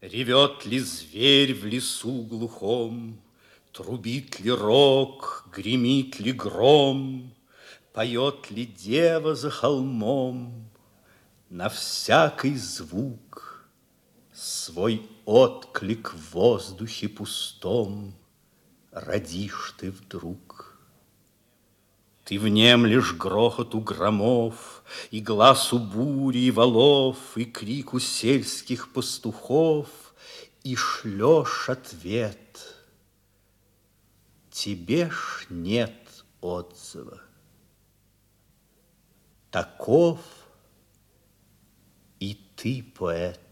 Ревет ли зверь в лесу глухом, Трубит ли рог, гремит ли гром, Поет ли дева за холмом, На всякий звук Свой отклик в воздухе пустом Родишь ты вдруг. Ты внемлешь грохоту громов, И глазу бури и валов, И крику сельских пастухов, И шлешь ответ. Тебе ж нет отзыва. Таков и ты, поэт.